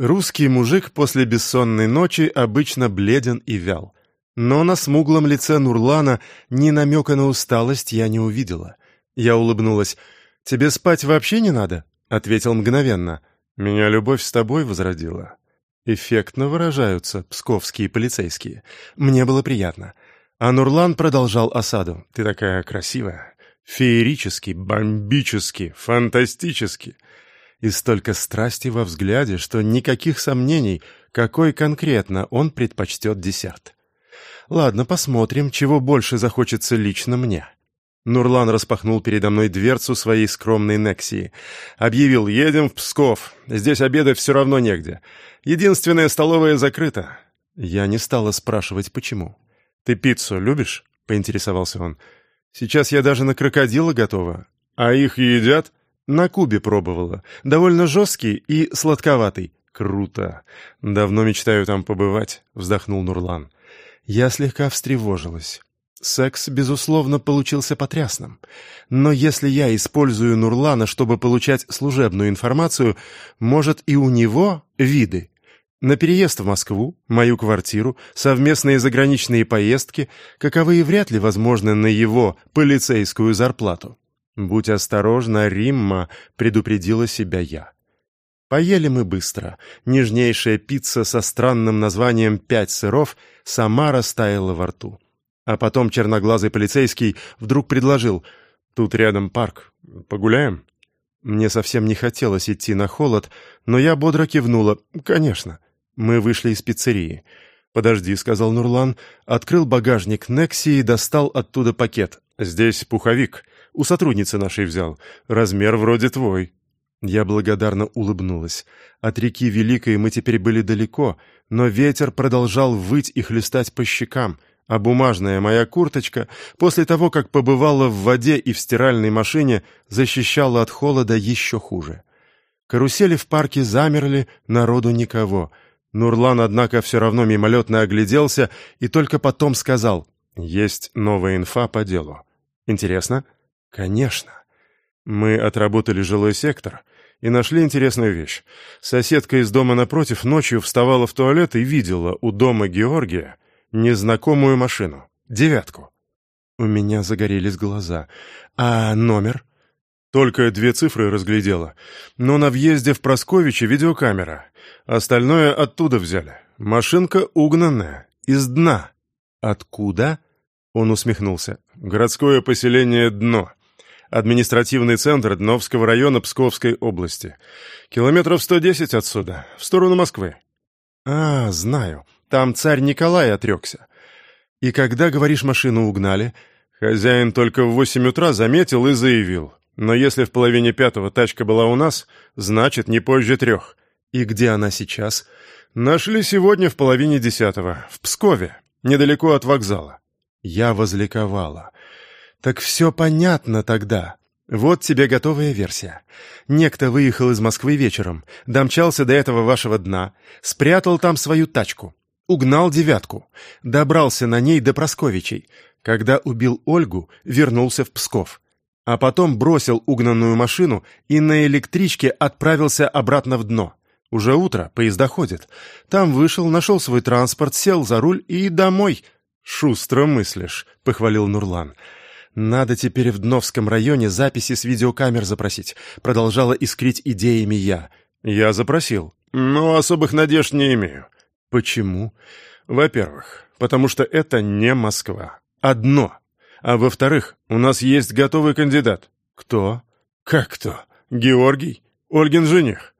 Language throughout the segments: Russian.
Русский мужик после бессонной ночи обычно бледен и вял. Но на смуглом лице Нурлана ни намека на усталость я не увидела. Я улыбнулась. «Тебе спать вообще не надо?» — ответил мгновенно. «Меня любовь с тобой возродила». Эффектно выражаются псковские полицейские. Мне было приятно. А Нурлан продолжал осаду. «Ты такая красивая. Феерически, бомбически, фантастически и столько страсти во взгляде, что никаких сомнений, какой конкретно он предпочтет десерт. Ладно, посмотрим, чего больше захочется лично мне. Нурлан распахнул передо мной дверцу своей скромной Нексии. Объявил, едем в Псков. Здесь обедать все равно негде. Единственная столовая закрыта. Я не стала спрашивать, почему. «Ты пиццу любишь?» — поинтересовался он. «Сейчас я даже на крокодила готова. А их едят?» На Кубе пробовала. Довольно жесткий и сладковатый. Круто. Давно мечтаю там побывать, вздохнул Нурлан. Я слегка встревожилась. Секс, безусловно, получился потрясным. Но если я использую Нурлана, чтобы получать служебную информацию, может и у него виды. На переезд в Москву, мою квартиру, совместные заграничные поездки, каковые вряд ли возможны на его полицейскую зарплату. «Будь осторожна, Римма», — предупредила себя я. Поели мы быстро. Нежнейшая пицца со странным названием «Пять сыров» сама растаяла во рту. А потом черноглазый полицейский вдруг предложил «Тут рядом парк. Погуляем?» Мне совсем не хотелось идти на холод, но я бодро кивнула «Конечно». Мы вышли из пиццерии. «Подожди», — сказал Нурлан, открыл багажник Некси и достал оттуда пакет. «Здесь пуховик. У сотрудницы нашей взял. Размер вроде твой». Я благодарно улыбнулась. От реки Великой мы теперь были далеко, но ветер продолжал выть и хлестать по щекам, а бумажная моя курточка, после того, как побывала в воде и в стиральной машине, защищала от холода еще хуже. Карусели в парке замерли, народу никого. Нурлан, однако, все равно мимолетно огляделся и только потом сказал «Есть новая инфа по делу. Интересно?» Конечно. Мы отработали жилой сектор и нашли интересную вещь. Соседка из дома напротив ночью вставала в туалет и видела у дома Георгия незнакомую машину. Девятку. У меня загорелись глаза. А номер? Только две цифры разглядела. Но на въезде в Просковиче видеокамера. Остальное оттуда взяли. Машинка угнанная. Из дна. Откуда? Он усмехнулся. Городское поселение Дно административный центр Дновского района Псковской области. Километров 110 отсюда, в сторону Москвы. А, знаю, там царь Николай отрекся. И когда, говоришь, машину угнали, хозяин только в 8 утра заметил и заявил. Но если в половине пятого тачка была у нас, значит, не позже трех. И где она сейчас? Нашли сегодня в половине десятого, в Пскове, недалеко от вокзала. Я возликовала. Так все понятно тогда. Вот тебе готовая версия. Некто выехал из Москвы вечером, домчался до этого вашего дна, спрятал там свою тачку, угнал девятку, добрался на ней до Просковичей. Когда убил Ольгу, вернулся в Псков. А потом бросил угнанную машину и на электричке отправился обратно в дно. Уже утро, поезда ходят. Там вышел, нашел свой транспорт, сел за руль и домой. «Шустро мыслишь», — похвалил Нурлан. «Надо теперь в Дновском районе записи с видеокамер запросить», — продолжала искрить идеями я. «Я запросил, но особых надежд не имею». «Почему?» «Во-первых, потому что это не Москва. Одно. А во-вторых, у нас есть готовый кандидат». «Кто?» «Как кто? Георгий? Ольгин жених».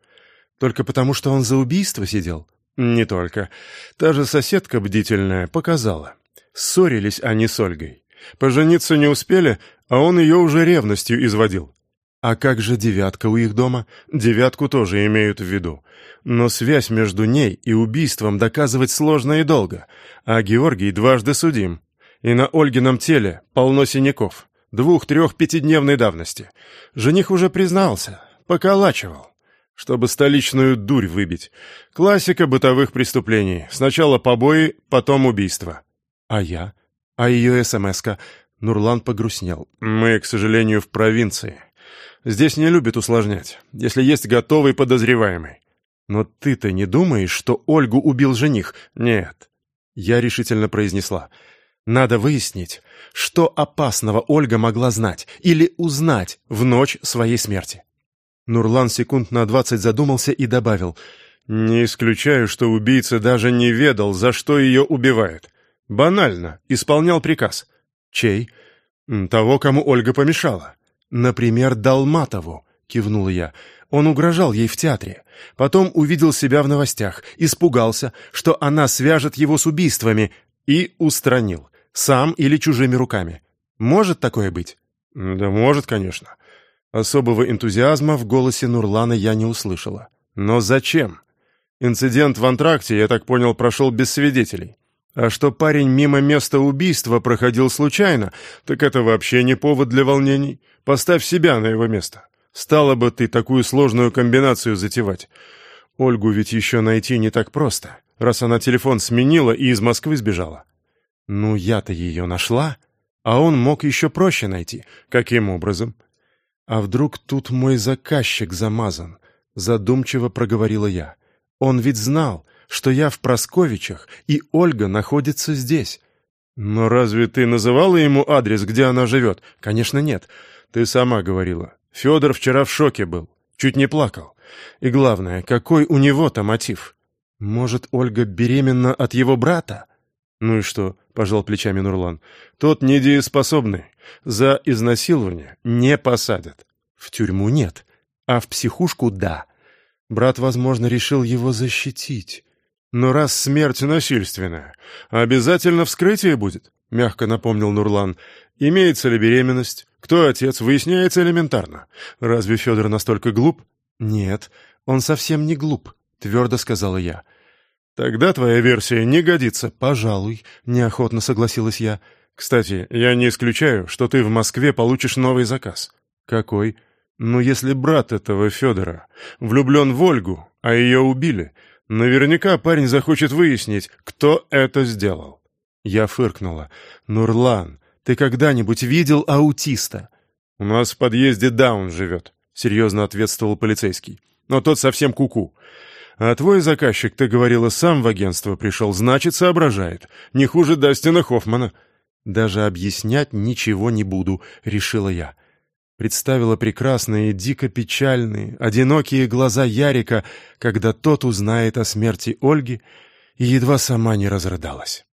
«Только потому, что он за убийство сидел?» «Не только. Та же соседка бдительная показала. Ссорились они с Ольгой. Пожениться не успели, а он ее уже ревностью изводил. А как же девятка у их дома? Девятку тоже имеют в виду. Но связь между ней и убийством доказывать сложно и долго, а Георгий дважды судим. И на Ольгином теле полно синяков, двух-трех-пятидневной давности. Жених уже признался, поколачивал чтобы столичную дурь выбить. Классика бытовых преступлений. Сначала побои, потом убийство. А я? А ее СМС-ка? Нурлан погрустнел. Мы, к сожалению, в провинции. Здесь не любят усложнять, если есть готовый подозреваемый. Но ты-то не думаешь, что Ольгу убил жених? Нет. Я решительно произнесла. Надо выяснить, что опасного Ольга могла знать или узнать в ночь своей смерти. Нурлан секунд на двадцать задумался и добавил. «Не исключаю, что убийца даже не ведал, за что ее убивает. Банально, исполнял приказ. Чей? Того, кому Ольга помешала. Например, Долматову, кивнул я. Он угрожал ей в театре. Потом увидел себя в новостях, испугался, что она свяжет его с убийствами, и устранил. Сам или чужими руками. Может такое быть? Да может, конечно. Особого энтузиазма в голосе Нурлана я не услышала. Но зачем? Инцидент в антракте, я так понял, прошел без свидетелей. А что парень мимо места убийства проходил случайно, так это вообще не повод для волнений. Поставь себя на его место. Стала бы ты такую сложную комбинацию затевать. Ольгу ведь еще найти не так просто, раз она телефон сменила и из Москвы сбежала. Ну, я-то ее нашла, а он мог еще проще найти. Каким образом? А вдруг тут мой заказчик замазан? Задумчиво проговорила я. Он ведь знал, что я в Просковичах, и Ольга находится здесь. Но разве ты называла ему адрес, где она живет? Конечно, нет. Ты сама говорила. Федор вчера в шоке был. Чуть не плакал. И главное, какой у него-то мотив? Может, Ольга беременна от его брата? Ну и что, пожал плечами Нурлан. Тот недееспособный. За изнасилование не посадят. В тюрьму нет, а в психушку — да. Брат, возможно, решил его защитить. «Но раз смерть насильственная, обязательно вскрытие будет», — мягко напомнил Нурлан. «Имеется ли беременность? Кто отец? Выясняется элементарно. Разве Федор настолько глуп?» «Нет, он совсем не глуп», — твердо сказала я. «Тогда твоя версия не годится». «Пожалуй», — неохотно согласилась я. «Кстати, я не исключаю, что ты в Москве получишь новый заказ». «Какой?» «Ну, если брат этого Федора влюблен в Ольгу, а ее убили, Наверняка парень захочет выяснить, кто это сделал. Я фыркнула. «Нурлан, ты когда-нибудь видел аутиста?» «У нас в подъезде Даун живет», — серьезно ответствовал полицейский. «Но тот совсем куку. -ку. А твой заказчик, ты говорила, сам в агентство пришел, значит, соображает. Не хуже Дастина Хоффмана». «Даже объяснять ничего не буду», — решила я представила прекрасные, дико печальные, одинокие глаза Ярика, когда тот узнает о смерти Ольги, и едва сама не разрыдалась.